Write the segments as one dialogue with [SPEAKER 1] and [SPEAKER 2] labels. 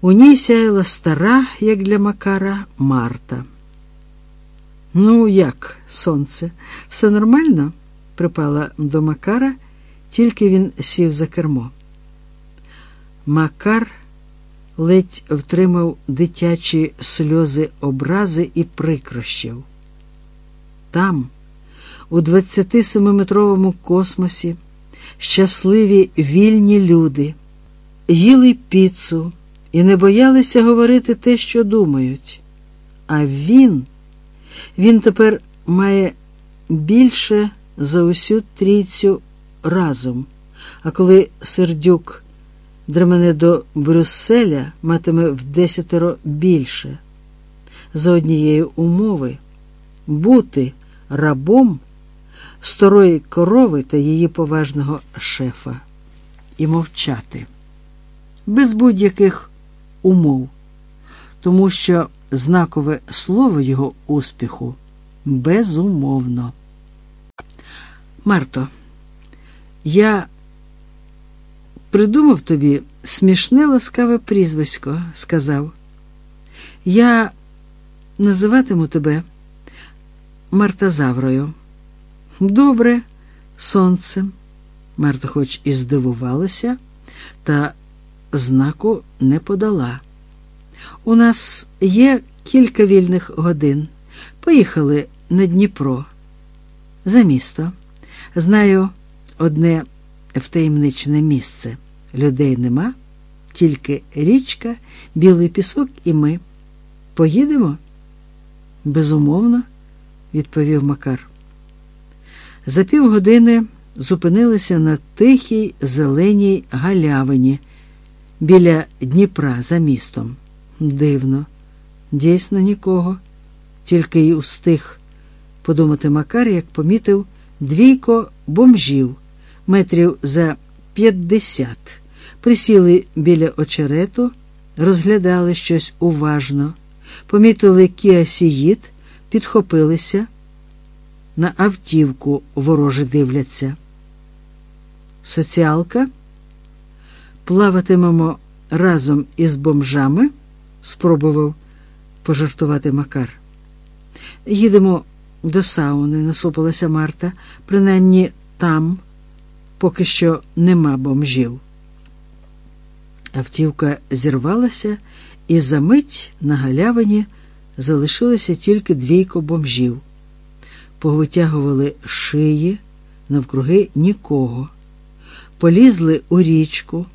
[SPEAKER 1] У ній сяяла стара, як для Макара, Марта. Ну, як, сонце, все нормально? припала до Макара, тільки він сів за кермо. Макар ледь втримав дитячі сльози образи і прикрощів. Там, у 27-метровому космосі, щасливі вільні люди їли піцу і не боялися говорити те, що думають. А він, він тепер має більше за усю трійцю разом. А коли сердюк дремене до Брюсселя, матиме в десятеро більше. За однієї умови бути рабом старої корови та її поважного шефа і мовчати без будь-яких умов, тому що знакове слово його успіху безумовно. Марто, я придумав тобі смішне ласкаве прізвисько, сказав. Я називатиму тебе Мартазаврою. Добре, сонцем. Марта хоч і здивувалася, та знаку не подала. У нас є кілька вільних годин. Поїхали на Дніпро. За місто. Знаю одне втаємничне місце. Людей нема, тільки річка, білий пісок і ми. Поїдемо? Безумовно, відповів Макар. За півгодини зупинилися на тихій зеленій галявині біля Дніпра за містом. Дивно, дійсно нікого, тільки й устиг подумати Макар, як помітив двійко бомжів метрів за п'ятдесят, присіли біля очерету, розглядали щось уважно, помітили кіасіїд, підхопилися, на автівку вороже дивляться. Соціалка плаватимемо разом із бомжами? спробував пожартувати Макар. Їдемо до сауни, насупилася Марта, принаймні там поки що нема бомжів. Автівка зірвалася, і за мить на галявині залишилося тільки двійко бомжів. Повитягували шиї навкруги нікого, полізли у річку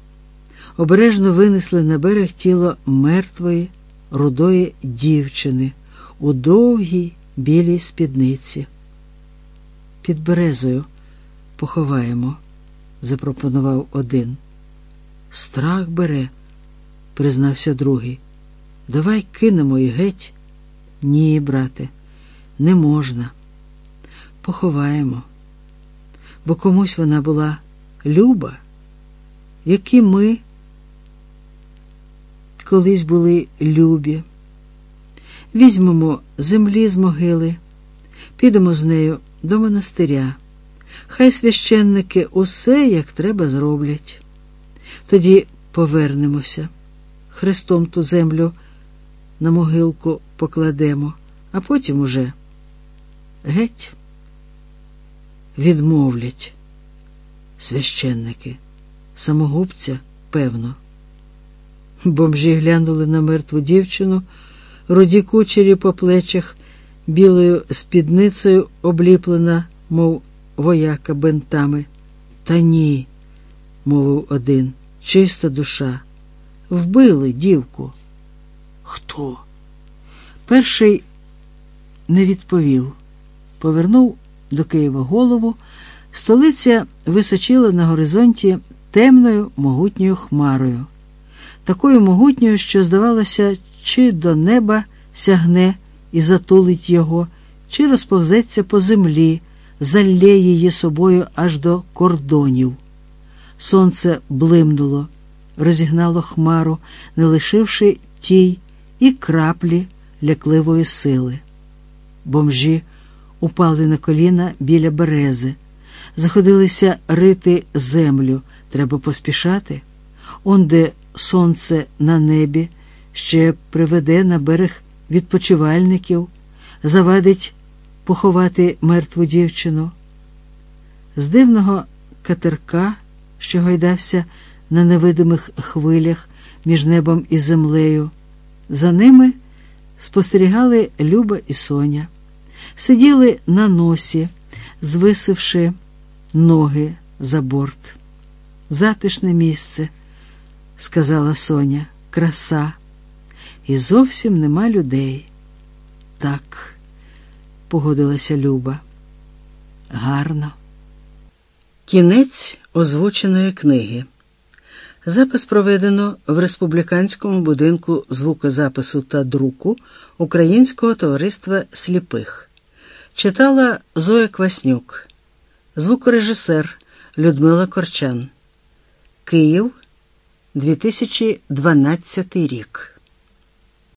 [SPEAKER 1] обережно винесли на берег тіло мертвої, рудої дівчини у довгій білій спідниці. Під березою поховаємо, запропонував один. Страх бере, признався другий. Давай кинемо і геть. Ні, брате, не можна. Поховаємо, бо комусь вона була люба, як і ми колись були любі. Візьмемо землі з могили, підемо з нею до монастиря. Хай священники усе як треба зроблять. Тоді повернемося, хрестом ту землю на могилку покладемо, а потім уже геть відмовлять священники, самогубця, певно. Бомжі глянули на мертву дівчину, руді кучері по плечах, білою спідницею обліплена, мов вояка бентами. Та ні, мовив один, чиста душа. Вбили дівку. Хто? Перший не відповів. Повернув до Києва голову. Столиця височила на горизонті темною могутньою хмарою такою могутньою, що, здавалося, чи до неба сягне і затулить його, чи розповзеться по землі, залє її собою аж до кордонів. Сонце блимнуло, розігнало хмару, не лишивши тій і краплі лякливої сили. Бомжі упали на коліна біля берези, заходилися рити землю. Треба поспішати. Он де сонце на небі ще приведе на берег відпочивальників, завадить поховати мертву дівчину. З дивного катерка, що гойдався на невидимих хвилях між небом і землею, за ними спостерігали Люба і Соня, сиділи на носі, звисивши ноги за борт. Затишне місце, сказала Соня, краса, і зовсім нема людей. Так, погодилася Люба. Гарно. Кінець озвученої книги. Запис проведено в республіканському будинку звукозапису та друку Українського товариства сліпих. Читала Зоя Кваснюк, звукорежисер Людмила Корчан. Київ, 2012 рік.